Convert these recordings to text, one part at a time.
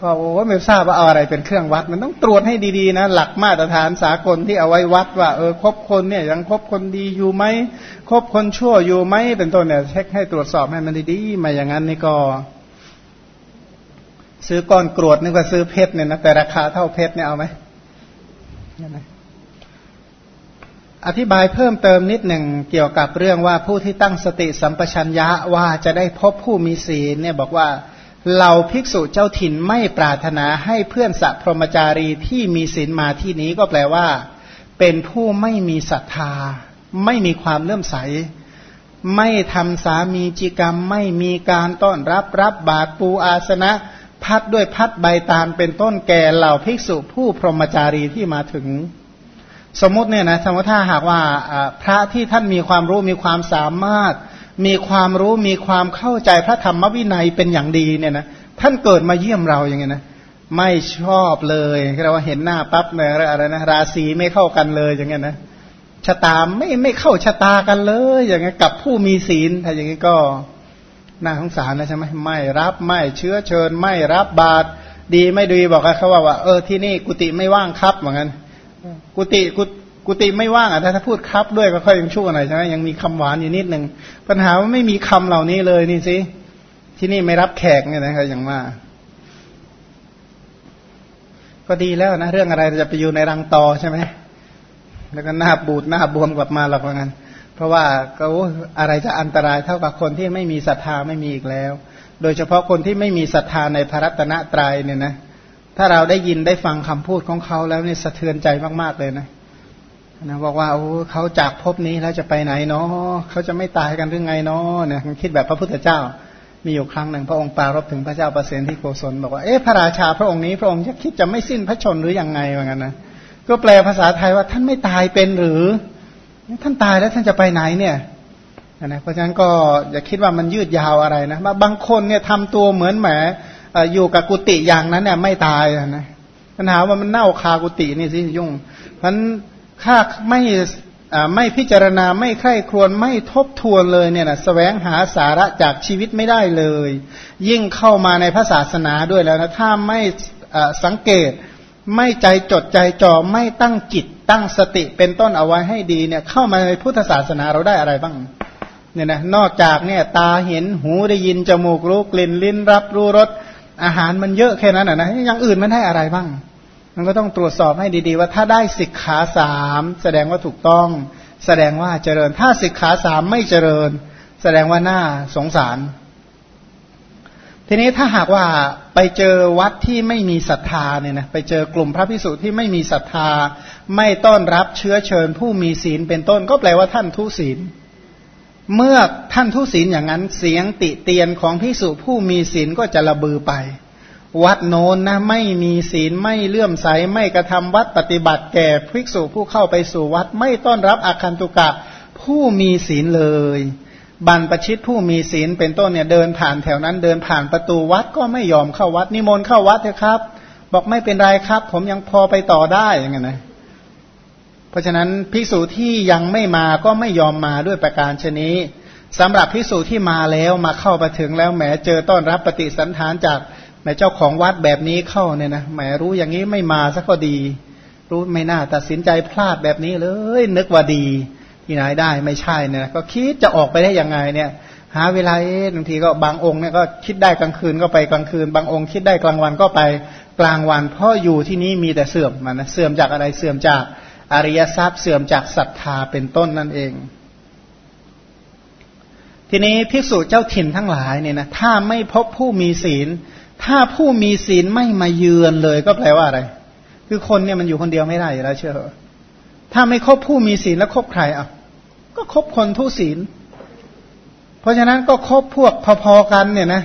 ก็โอ้ไม่ทราบว่าเอาอะไรเป็นเครื่องวัด มันต้องตรวจให้ดีๆนะ หลักมาตรฐานสากลที่เอาไว้วัดว่าเออคบคนเนี่ยยังคบคนดีอยู่ไหมคบคนชั่วอยู่ไหมเป็นต้นเนี่ยเช็คให้ตรวจสอบให้มันดีๆมาอย่างนั้นนี่ก็ ซื้อก้อนกรวดนึกว่าซื้อเพชรเนี่ยนะแต่ราคาเท่าเพชรเนี่ยเอาไหมอธิบายเพิ่มเติมนิดหนึ่งเกี่ยวกับเรื่องว่าผู้ที่ตั้งสติสัมปชัญญะว่าจะได้พบผู้มีศีลเนี่ยบอกว่า เราภิกษุเจ้าถิ่นไม่ปรารถนาให้เพื่อนสัพพรมจารีที่มีศีลมาที่นี้ก็แปลว่า เป็นผู้ไม่มีศรัทธา ไม่มีความเลื่อมใส ไม่ทำสามีจิกรรม ไม่มีการต้อนรับรับบาตรปูอาสนะ พัดด้วยพัดใบตาลเป็นต้นแก่เหล่าภิกษุผู้พรหมจารีที่มาถึง สมมติเนี่ยนะสมมติถ้าหากว่าพระที่ท่านมีความรู้มีความสามารถ มีความรู้มีความเข้าใจพระธรรมวินัยเป็นอย่างดีเนี่ยนะท่านเกิดมาเยี่ยมเราอย่างเงี้ยนะไม่ชอบเลยเราว่าเห็นหน้าปั๊บเนี่ยอะไรนะราศีไม่เข้ากันเลยอย่างเงี้ยนะชะตาไม่ไม่เข้าชะตากันเลย อย่างเงี้ยกับผู้มีศีลถ้าอย่างงี้ก็น่าสงสารนะใช่ไหมไม่รับไม่เชื้อเชิญ ไม่รับบาตรดีไม่ดีบอกเขาว่าว่าเออที่นี่กุฏิไม่ว่างครับเหมือนกันกุฏิกุ กุฏิไม่ว่างอะถ้าพูดครับด้วยก็ค่อยยังชั่วหน่อยใช่ไหมยังมีคำหวานอยู่นิดหนึ่งปัญหาว่าไม่มีคำเหล่านี้เลยนี่สิที่นี่ไม่รับแขกเนี่ยนะครับอย่างว่า ก็ดีแล้วนะ เรื่องอะไรจะไปอยู่ในรังตอใช่ไหมแล้วก็หน้าบูดหน้าบวมกลับมาหรอกว่างั้น เพราะว่าก็อะไรจะอันตรายเท่ากับคนที่ไม่มีศรัทธาไม่มีอีกแล้ว โดยเฉพาะคนที่ไม่มีศรัทธาในพระรัตนตรัยเนี่ยนะ ถ้าเราได้ยินได้ฟังคำพูดของเขาแล้วนี่สะเทือนใจมากๆเลยนะ นะบอกว่าโอ้เขาจากภพนี้แล้วจะไปไหนเนาะเขาจะไม่ตายกันหรือไงเนาะเนี่ยคิดแบบพระพุทธเจ้า มีอยู่ครั้งหนึ่งพระองค์ปารบถึงพระเจ้าประเสนที่โกศลบอกว่าเอ๊ะพระราชาพระองค์นี้พระองค์จะคิดจะไม่สิ้นพระชนหรืออยังไงว่างั้นนะก็แปลภาษาไทยว่าท่านไม่ตายเป็นหรือ ท่านตายแล้วท่านจะไปไหนเนี่ยนะเพราะฉะนั้นก็อย่าคิดว่ามันยืดยาวอะไรนะบางคนเนี่ยทำตัวเหมือนแหมอยู่กับกุฏิอย่างนั้นเนี่ยไม่ตายนะปัญหาว่ามันเน่าคากุฏินี่สิยุ่งเพราะ ถ้าไม่ไม่พิจารณาไม่ใคร่ครวญไม่ทบทวนเลยเนี่ยนะสแสวงหาสาระจากชีวิตไม่ได้เลย ยิ่งเข้ามาในพระศาสนาด้วยแล้วนะถ้าไม่สังเกตไม่ใจจดใจจ่อไม่ตั้งจิตตั้งสติเป็นต้นเอาไว้ให้ดีเนี่ยเข้ามาในพุทธศาสนาเราได้อะไรบ้างเนี่ยนะนอกจากเนี่ยตาเห็นหูได้ยินจมูกรู้กลิ่นลิ้นรับรู้รสอาหารมันเยอะแค่นั้นนะอย่างอื่นมันได้อะไรบ้าง มันก็ต้องตรวจสอบให้ดี ๆ ว่าถ้าได้สิกขาสามแสดงว่าถูกต้อง แสดงว่าเจริญ ถ้าสิกขาสามไม่เจริญ แสดงว่าน่าสงสาร ทีนี้ถ้าหากว่าไปเจอวัดที่ไม่มีศรัทธาเนี่ยนะไปเจอกลุ่มพระพิสุที่ไม่มีศรัทธา ไม่ต้อนรับเชื้อเชิญ ผู้มีศีลเป็นต้นก็แปลว่าท่านทุศีลเมื่อท่านทุศีลอย่างนั้นเสียงติเตียนของพิสุผู้มีศีลก็จะระบือไป วัดโน้นนะไม่มีศีลไม่เลื่อมใสไม่กระทำวัดปฏิบัติแก่ภิกษุผู้เข้าไปสู่วัด ไม่ต้อนรับอาคันตุกะผู้มีศีลเลย บรรปชิตผู้มีศีลเป็นต้นเนี่ยเดินผ่านแถวนั้นเดินผ่านประตูวัดก็ไม่ยอมเข้าวัด นิมนต์เข้าวัดเถอะครับ บอกไม่เป็นไรครับ ผมยังพอไปต่อได้ย่างเงี้ยนะเพราะฉะนั้นภิกษุที่ยังไม่มาก็ไม่ยอมมาด้วยประการชนี้สำหรับภิกษุที่มาแล้วมาเข้าไปถึงแล้วแหมเจอต้อนรับปฏิสันฐานจาก แม่เจ้าของวัดแบบนี้เข้าเนี่ยนะแหมรู้อย่างนี้ไม่มาสักก็ดี รู้ไม่น่าตัดสินใจพลาดแบบนี้เลย นึกว่าดี ที่ไหนได้ไม่ใช่เนี่ยก็คิดจะออกไปได้ยังไงเนี่ย หาเวลาบางทีก็บางองค์เนี่ยก็คิดได้กลางคืนก็ไปกลางคืน บางองค์คิดได้กลางวันก็ไปกลางวัน เพราะอยู่ที่นี้มีแต่เสื่อมมันนะเสื่อมจากอะไรเสื่อมจากอริยทรัพย์เสื่อมจากศรัทธาเป็นต้นนั่นเอง ทีนี้ภิกษุเจ้าถิ่นทั้งหลายเนี่ยนะถ้าไม่พบผู้มีศีล ถ้าผู้มีศีลไม่มาเยือนเลยก็แปลว่าอะไร คือคนเนี่ยมันอยู่คนเดียวไม่ได้อยู่แล้วเชื่อถ้าไม่คบผู้มีศีลแล้วคบใครอะ ก็คบคนทุศีล เพราะฉะนั้นก็คบพวกพอๆกันเนี่ยนะ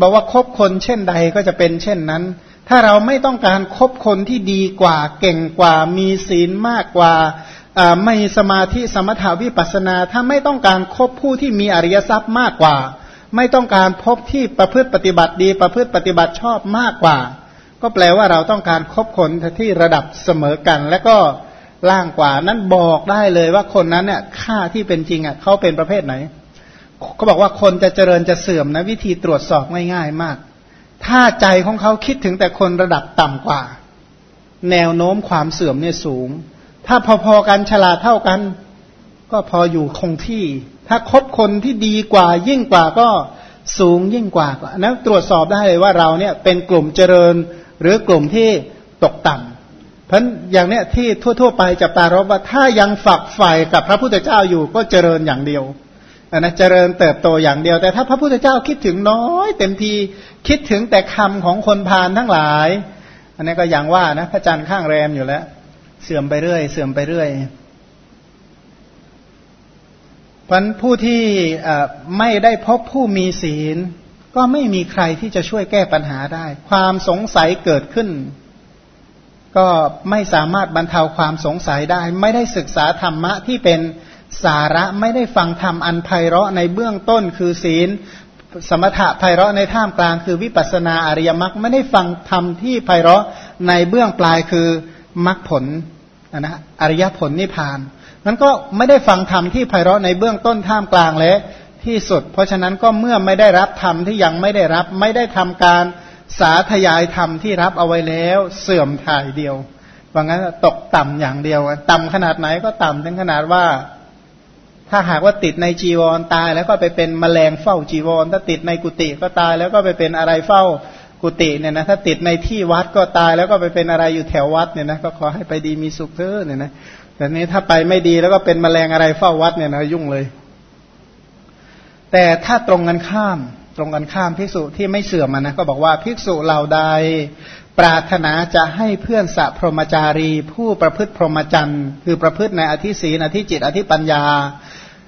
บอกว่าคบคนเช่นใดก็จะเป็นเช่นนั้น ถ้าเราไม่ต้องการคบคนที่ดีกว่า เก่งกว่า มีศีลมากกว่าไม่สมาธิสมถาวิปัสนา ถ้าไม่ต้องการคบผู้ที่มีอริยทรัพย์มากกว่า ไม่ต้องการพบที่ประพฤติปฏิบัติดี ประพฤติปฏิบัติชอบมากกว่า ก็แปลว่าเราต้องการคบคนที่ระดับเสมอกัน และก็ล่างกว่านั้นบอกได้เลยว่าคนนั้นเนี่ยค่าที่เป็นจริงอะเขาเป็นประเภทไหนเขาบอกว่าคนจะเจริญจะเสื่อมนะวิธีตรวจสอบง่ายๆมาก ถ้าใจของเขาคิดถึงแต่คนระดับต่ำกว่า แนวโน้มความเสื่อมเนี่ยสูง ถ้าพอๆกันฉลาดเท่ากัน ก็พออยู่คงที่ ถ้าคบคนที่ดีกว่ายิ่งกว่าก็สูงยิ่งกว่านั้นตรวจสอบได้เลยว่าเราเนี่ยเป็นกลุ่มเจริญหรือกลุ่มที่ตกต่ำเพราะอย่างเนี้ยที่ทั่ว ๆ ไปจับตารบว่าถ้ายังฝักใฝ่กับพระพุทธเจ้าอยู่ก็เจริญอย่างเดียวนะเจริญเติบโตอย่างเดียว แต่ถ้าพระพุทธเจ้าคิดถึงน้อย เต็มทีคิดถึงแต่คำของคนพาลทั้งหลาย อันนี้ก็อย่างว่านะพระจันทร์ข้างแรมอยู่แล้ว เสื่อมไปเรื่อย เสื่อมไปเรื่อย พันผู้ที่ไม่ได้พบผู้มีศีล ก็ไม่มีใครที่จะช่วยแก้ปัญหาได้ ความสงสัยเกิดขึ้น ก็ไม่สามารถบรรเทาความสงสัยได้ ไม่ได้ศึกษาธรรมะที่เป็นสาระไม่ได้ฟังธรรมอันไพเราะในเบื้องต้นคือศีล สมถะไพเราะในท่ามกลางคือวิปัสนาอริยมรรคไม่ได้ฟังธรรมที่ไพเราะในเบื้องปลายคือมรรคผลนะอริยผลนิพพาน นั้นก็ไม่ได้ฟังธรรมที่ไพเราะในเบื้องต้นท่ามกลางและที่สุด เพราะฉะนั้นก็เมื่อไม่ได้รับธรรมที่ยังไม่ได้รับ ไม่ได้ทำการสาธยายธรรมที่รับเอาไว้แล้วเสื่อมถ่ายเดียวว่างั้นตกต่ำอย่างเดียว ต่ำขนาดไหนก็ต่ำถึงขนาดว่า ถ้าหากว่าติดในจีวรตาย แล้วก็ไปเป็นแมลงเฝ้าจีวร ถ้าติดในกุฏิก็ตาย แล้วก็ไปเป็นอะไรเฝ้ากุฏิเนี่ยนะถ้าติดในที่วัดก็ตาย แล้วก็ไปเป็นอะไรอยู่แถววัดเนี่ยนะก็ขอให้ไปดีมีสุขเถอะเนี่ยนะ แต่นี้ถ้าไปไม่ดีแล้วก็เป็นแมลงอะไรเฝ้าวัดเนี่ยนะยุ่งเลย แต่ถ้าตรงกันข้าม ตรงกันข้ามภิกษุที่ไม่เสื่อมนะก็บอกว่าภิกษุเหล่าใด ปรารถนาจะให้เพื่อนสัพพรมจารี ผู้ประพฤติพรหมจรรย์คือประพฤติในอธิศีนอธิจิตอธิปัญญา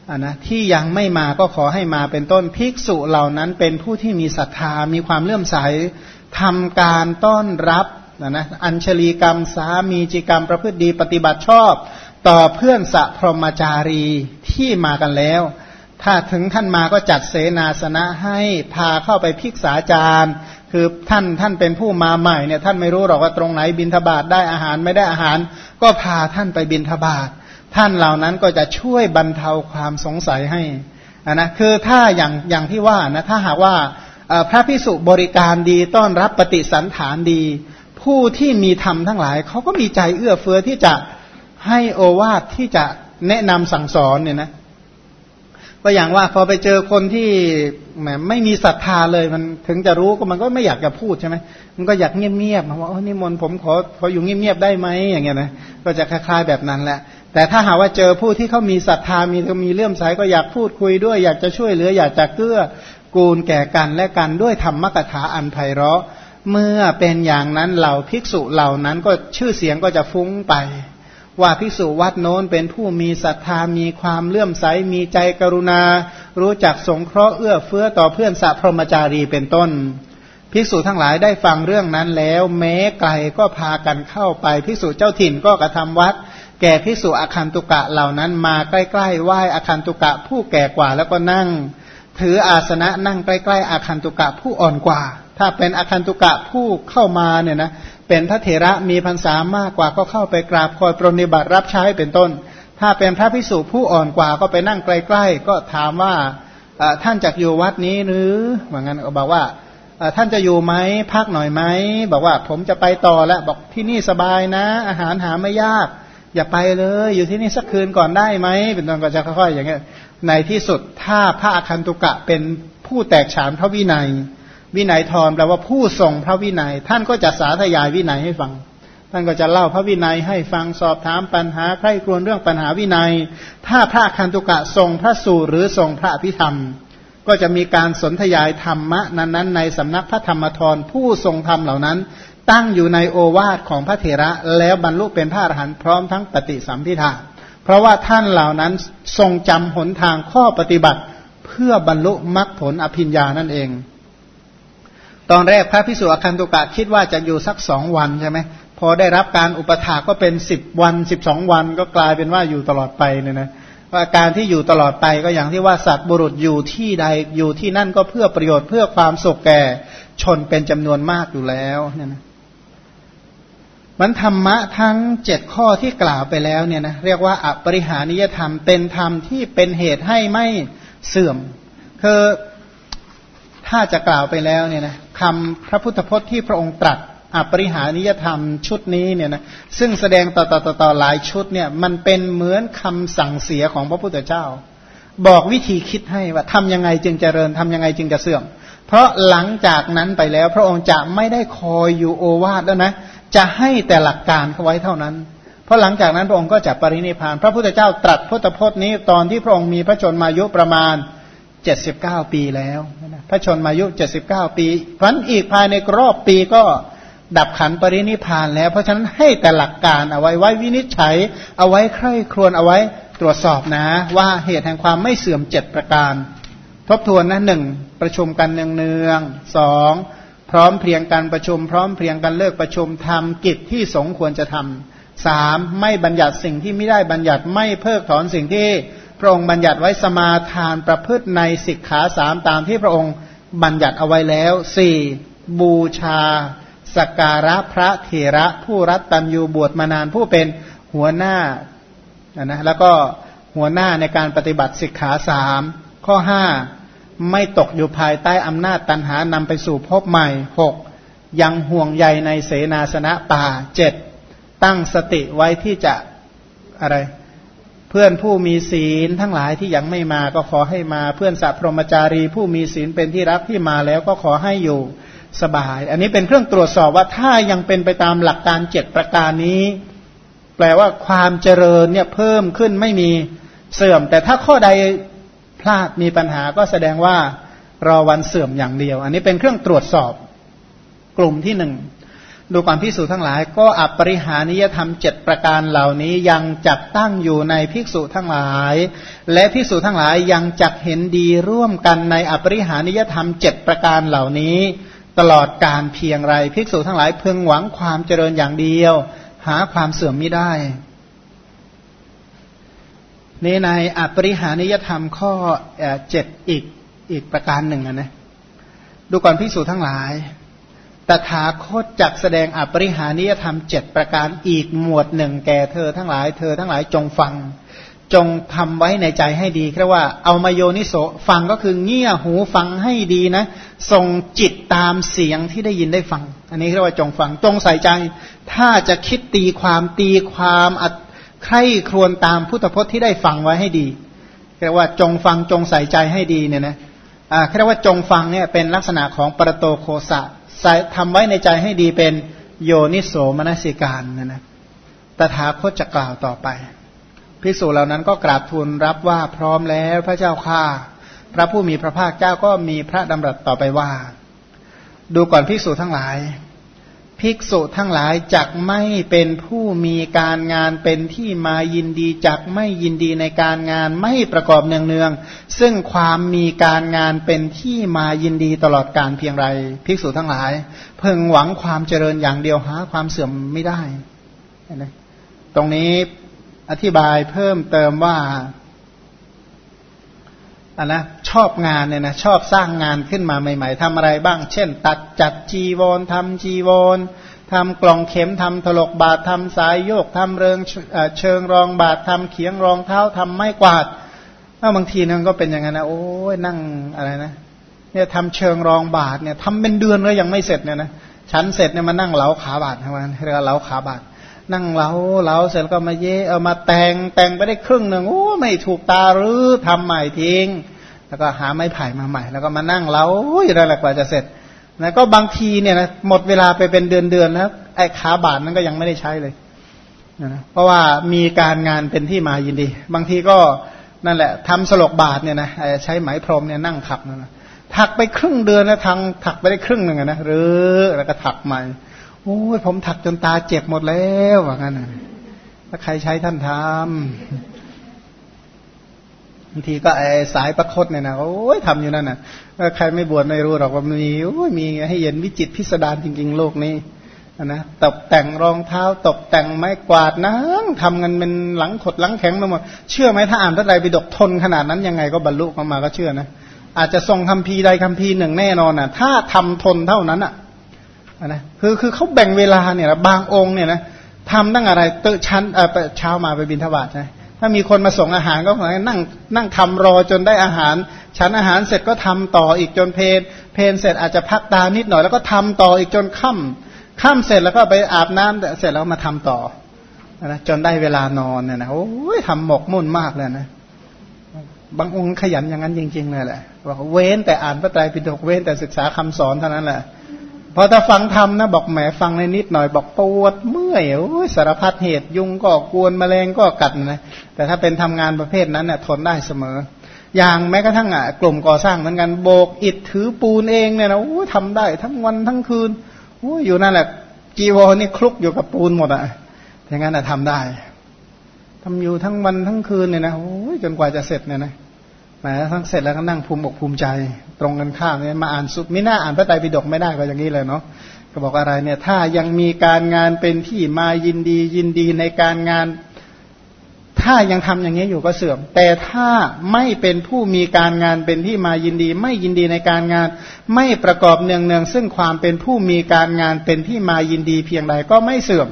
อ่านะที่ยังไม่มาก็ขอให้มาเป็นต้นภิกษุเหล่านั้นเป็นผู้ที่มีศรัทธามีความเลื่อมใสทำการต้อนรับ นะนะอัญชลีกรรม สามีจิกรรมประพฤติดีปฏิบัติชอบ ต่อเพื่อนสัพรมจารีที่มากันแล้ว ถ้าถึงท่านมาก็จัดเสนาสนะให้พาเข้าไปพิกษาจารย์ คือท่านท่านเป็นผู้มาใหม่เนี่ยท่านไม่รู้หรอกว่าตรงไหนบินทบาทได้อาหารไม่ได้อาหาร ก็พาท่านไปบินทบาทท่านเหล่านั้นก็จะช่วยบรรเทาความสงสัยให้นะคือถ้าอย่างอย่างที่ว่านะถ้าหากว่าพระพิสุบริการดีต้อนรับปฏิสันฐานดี ผู้ที่มีธรรมทั้งหลายเขาก็มีใจเอื้อเฟื้อที่จะให้โอวาทที่จะแนะนำสั่งสอนเนี่ยนะก็อย่างว่าพอไปเจอคนที่แหมไม่มีศรัทธาเลยมันถึงจะรู้ก็มันก็ไม่อยากจะพูดใช่ไหมมันก็อยากเงียบๆว่าโอ้นี่มนผมขอขออยู่เงียบๆได้ไหมอย่างเงี้ยนะก็จะคล้ายๆแบบนั้นแหละ แต่ถ้าหาว่าเจอผู้ที่เขามีศรัทธามีมีเลื่อมใสก็อยากพูดคุยด้วย อยากจะช่วยเหลืออยากจะเกื้อกูลแก่กันและกันด้วยธรรมกถาอันไพเราะ เมื่อเป็นอย่างนั้นเหล่าภิกษุเหล่านั้นก็ชื่อเสียงก็จะฟุ้งไป ว่าภิกษุวัดโน้นเป็นผู้มีศรัทธามีความเลื่อมใสมีใจกรุณา รู้จักสงเคราะห์เอื้อเฟื้อต่อเพื่อนสัพพรมจารีเป็นต้น ภิกษุทั้งหลายได้ฟังเรื่องนั้นแล้ว แม้ไกลก็พากันเข้าไปภิกษุเจ้าถิ่นก็กระทำวัด แก่ภิกษุอาคันตุกะเหล่านั้นมาใกล้ๆไหว้อาคันตุกะผู้แก่กว่าแล้วก็นั่ง ถืออาสนะนั่งใกล้ๆอาคันตุกะผู้อ่อนกว่า ถ้าเป็นอคันตุกะผู้เข้ามาเนี่ยนะเป็นพระเถระมีพรรษามากกว่าก็เข้าไปกราบคอยปรนิบัติรับใช้เป็นต้น ถ้าเป็นพระพิสุผู้อ่อนกว่าก็ไปนั่งใกล้ๆ ก็ถามว่าท่านจะอยู่วัดนี้หรือเหมือนกันก็บอกว่าท่านจะอยู่ไหมพักหน่อยไหมบอกว่าผมจะไปต่อแล้วบอกที่นี่สบายนะ อาหารหาไม่ยาก อย่าไปเลย อยู่ที่นี่สักคืนก่อนได้ไหมเป็นต้นก็จะค่อยๆอย่างเงี้ยในที่สุดถ้าพระอคันตุกะเป็นผู้แตกฉานพระวินัย วินัยทรแปลว่าผู้ทรงพระวินัย ท่านก็จะสาธยายวินัยให้ฟัง ท่านก็จะเล่าพระวินัยให้ฟังสอบถามปัญหาใคร่ครวญเรื่องปัญหาวินัย ถ้าพระคันตุกะทรงพระสูตรหรือทรงพระพิธรรม ก็จะมีการสนธยายธรรมะนั้นๆในสำนักพระธรรมทรผู้ทรงธรรมเหล่านั้น ตั้งอยู่ในโอวาทของพระเถระแล้วบรรลุเป็นพระอรหันต์พร้อมทั้งปฏิสัมพิธาเพราะว่าท่านเหล่านั้นทรงจำหนทางข้อปฏิบัติ เพื่อบรรลุมรรคผลอภิญญานั่นเอง ตอนแรกพระพิสุอคันตุกะคิดว่าจะอยู่สักสองวันใช่ไหมพอได้รับการอุปถาก็เป็นสิบวันสิบสองวันก็กลายเป็นว่าอยู่ตลอดไปเนี่ยนะว่าการที่อยู่ตลอดไปก็อย่างที่ว่าสัตว์บุรุษอยู่ที่ใดอยู่ที่นั่นก็เพื่อประโยชน์เพื่อความสุขแก่ชนเป็นจำนวนมากอยู่แล้วเนี่ยนะมันธรรมะทั้งเจ็ดข้อที่กล่าวไปแล้วเนี่ยนะเรียกว่าอปริหานิยธรรมเป็นธรรมที่เป็นเหตุให้ไม่เสื่อม คือ ถ้าจะกล่าวไปแล้วเนี่ยนะคำพระพุทธพจน์ที่พระองค์ตรัสอปริหานิยธรรมชุดนี้เนี่ยนะซึ่งแสดงต่อต่อต่อตอหลายชุดเนี่ยมันเป็นเหมือนคำสั่งเสียของพระพุทธเจ้า บอกวิธีคิดให้ว่าทำยังไงจึงเจริญทำยังไงจึงจะเสื่อม เพราะหลังจากนั้นไปแล้ว พระองค์จะไม่ได้คอยอยู่โอวาทแล้วนะจะให้แต่หลักการเขาไว้เท่านั้น เพราะหลังจากนั้นพระองค์ก็จะปรินิพาน พระพุทธเจ้าตรัสพุทธพจน์นี้ตอนที่พระองค์มีพระชนมายุประมาณ เจ็ดสิบเก้าปีแล้วพระชนมายุเจ็ดสิบเก้าปีพันอีกภายในรอบปีก็ดับขันปรินิพานแล้ว เพราะฉะนั้นให้แต่หลักการเอาไว้ไว้วินิจฉัย เอาไว้ใคร่ครวญเอาไว้ตรวจสอบนะ ว่าเหตุแห่งความไม่เสื่อมเจ็ดประการ ทบทวนนะหนึ่งประชุมกันเนืองๆสองพร้อมเพรียงกันประชุม พร้อมเพรียงกันเลิกประชุมทำกิจที่สงควรจะทำสามไม่บัญญัติสิ่งที่ไม่ได้บัญญัติไม่เพิกถอนสิ่งที่ พระองค์บัญญัติไว้สมาทานประพฤติในสิกขาสามตามที่พระองค์บัญญัติเอาไว้แล้วสี่บูชาสการะพระเถระผู้รัตตัญยูบวชมานานผู้เป็นหัวหน้านะแล้วก็หัวหน้าในการปฏิบัติสิกขาสามข้อห้าไม่ตกอยู่ภายใต้อำนาจตันหานำไปสู่พบใหม่หกยังห่วงใยในเสนาสนะป่าเจ็ดตั้งสติไว้ที่จะอะไร พื่อนผู้มีศีลทั้งหลายที่ยังไม่มาก็ขอให้มา เพื่อนสัพพรมจารี ผู้มีศีลเป็นที่รักที่มาแล้วก็ขอให้อยู่สบาย อันนี้เป็นเครื่องตรวจสอบว่าถ้ายังเป็นไปตามหลักการเจ็ดประการนี้ แปลว่าความเจริญเนี่ยเพิ่มขึ้นไม่มีเสื่อม แต่ถ้าข้อใดพลาดมีปัญหาก็แสดงว่ารอวันเสื่อมอย่างเดียว อันนี้เป็นเครื่องตรวจสอบกลุ่มที่หนึ่ง ดูความพิสูจน์ทั้งหลาย ก็อัปริหานิยธรรมเจ็ดประการเหล่านี้ยังจักตั้งอยู่ในภิกษุทั้งหลาย และภิกษุทั้งหลายยังจักเห็นดีร่วมกันในอัปริหานิยธรรมเจ็ดประการเหล่านี้ ตลอดการเพียงไรภิกษุทั้งหลายพึงหวังความเจริญอย่างเดียว หาความเสื่อมไม่ได้นี่ในอปริหานิยธรรมข้อเจ็ดอีกอีกประการหนึ่งนะดูก่อนภิกษุทั้งหลาย ตถาคตจักแสดงอปริหานิยธรรมเจ็ดประการอีกหมวดหนึ่งแก่เธอทั้งหลายเธอทั้งหลายจงฟัง จงทำไว้ในใจให้ดีแค่ว่าเอามาโยนิโสฟังก็คือเงี่ยหูฟังให้ดีนะส่งจิตตามเสียงที่ได้ยินได้ฟัง อันนี้เรียกว่าจงฟังจงใส่ใจ ถ้าจะคิดตีความตีความอัดใคร่ครวญตามพุทธพจน์ที่ได้ฟังไว้ให้ดีเรียกว่าจงฟังจงใส่ใจให้ดีเนี่ยนะอ่าเรียกว่าจงฟังเนี่ยเป็นลักษณะของปรโตโคสะ ทำไว้ในใจให้ดีเป็นโยนิโสมนสิการนะนะตถาคตจะกล่าวต่อไปภิกษุเหล่านั้นก็กราบทูลรับว่าพร้อมแล้วพระเจ้าข้าพระผู้มีพระภาคเจ้าก็มีพระดำรัสต่อไปว่า ดูก่อนภิกษุทั้งหลาย ภิกษุทั้งหลายจักไม่เป็นผู้มีการงานเป็นที่มายินดีจักไม่ยินดีในการงานไม่ประกอบเนืองๆซึ่งความมีการงานเป็นที่มายินดีตลอดการเพียงไร ภิกษุทั้งหลาย เพิ่งหวังความเจริญอย่างเดียวหาความเสื่อมไม่ได้ ตรงนี้อธิบายเพิ่มเติมว่า อันนะชอบงานเนี่ยนะชอบสร้างงานขึ้นมาใหม่ ๆทำอะไรบ้าง เช่น ตัดจัดจีวรทำจีวรทำกล่องเข็มทำถลกบาททำสายโยกทำเริงเชิงรองบาททำเขียงรองเท้าทำไม้กวาดถ้าบางทีนึงก็เป็นอย่างนั้นนะโอ้ยนั่งอะไรนะเนี่ยทำเชิงรองบาทเนี่ยทำเป็นเดือนแล้วยังไม่เสร็จเนี่ยนะชั้นเสร็จเนี่ยมานั่งเหลาขาบาททำไมเรียกว่าเหลาขาบาท นั่งเล้าเล้าเสร็จก็มาเย่เอามาแต่งแต่งไปได้ครึ่งหนึ่งโอ้ไม่ถูกตาหรือทำใหม่ทิ้ง แล้วก็หาไม้ไผ่มาใหม่ แล้วก็มานั่งเล้าอยู่นั่นแหละกว่าจะเสร็จนะก็บางทีเนี่ยนะหมดเวลาไปเป็นเดือนเดือนนะไอ้ขาบาทนั้นก็ยังไม่ได้ใช้เลยนะเพราะว่ามีการงานเป็นที่มายินดี บางทีก็นั่นแหละทำสลกบาทเนี่ยนะใช้ไหมพรมเนี่ยนั่งถักนะถักไปครึ่งเดือนแล้วทางถักไปได้ครึ่งหนึ่งนะหรือแล้วก็ถักใหม่ โอ้ยผมถักจนตาเจ็บหมดแล้วว่างั้นถ้าใครใช้ท่านทำบางทีก็ไอสายประคตเนี่ยนะโอ้ยทำอยู่นั่นนะใครไม่บวชไม่รู้หรอกว่ามีโอ้ยมีให้เห็นวิจิตพิสดารจริง ๆ โลกนี้นะตกแต่งรองเท้า ตกแต่งไม้กวาดนั่งทำกันเป็นหลังขดหลังแข็งไปหมดเชื่อไหมถ้าอ่านพระไตรปิฎกทนขนาดนั้นยังไงก็บรรลุออกมาก็เชื่อนะอาจจะทรงคำพีใดคำพีหนึ่งแน่นอนอะ ถ้าทำทนเท่านั้นอะ นะคือคือเขาแบ่งเวลาเนี่ยบางองค์เนี่ยนะทำตั้งอะไรเตอชั้นเออเช้ามาไปบินทบาทใช่ถ้ามีคนมาส่งอาหารก็ขอนนั่งนั่งทำรอจนได้อาหาร ชั้นอาหารเสร็จก็ทำต่ออีกจนเพลเพนเสร็จอาจจะพักตานิดหน่อยแล้วก็ทำต่ออีกจนค่ำค่ำเสร็จแล้วก็ไปอาบน้ำเสร็จแล้วมาทำต่อนะจนได้เวลานอนเนี่ยนะโอ้ยทำหมกมุ่นมากเลยนะบางองค์ขยันอย่างนั้นจริงๆเลยแหละบอกเว้นแต่อ่านพระไตรปิฎกเว้นแต่ศึกษาคำสอนเท่านั้นแหละ พอถ้าฟังธรรมนะบอกแหมฟังในนิดหน่อยบอกปวดเมื่อยโอ้ยสารพัดเหตุยุงก็กวนแมลงก็กัดนะแต่ถ้าเป็นทำงานประเภทนั้นเนี่ยทนได้เสมอ อย่างแม้กระทั่งอะ กลุ่มก่อสร้างเหมือนกันโบกอิฐถือปูนเองเนี่ยนะโอ้ยทำได้ทั้งวันทั้งคืนโอ้ยอยู่นั่นแหละจีวรนี่คลุกอยู่กับปูนหมดอะอย่างนั้นอะทำได้ทำอยู่ทั้งวันทั้งคืนเนี่ยนะโอ้ยจนกว่าจะเสร็จเนี่ยนะ หมทั้งเสร็จแล้วก็นั่งภูมิอกภูมิใจ ตรงกันข้ามเนี่ยมาอ่านสุดไม่น่าอ่านพระไตรปิฎกไม่ได้ก็อย่างนี้เลยเนาะก็บอกอะไรเนี่ย ถ้ายังมีการงานเป็นที่มายินดียินดีในการงาน ถ้ายังทำอย่างนี้อยู่ก็เสื่อม แต่ถ้าไม่เป็นผู้มีการงานเป็นที่มายินดี ไม่ยินดีในการงาน ไม่ประกอบเนืองเนืองซึ่งความเป็นผู้มีการงานเป็นที่มายินดีเพียงใดก็ไม่เสื่อม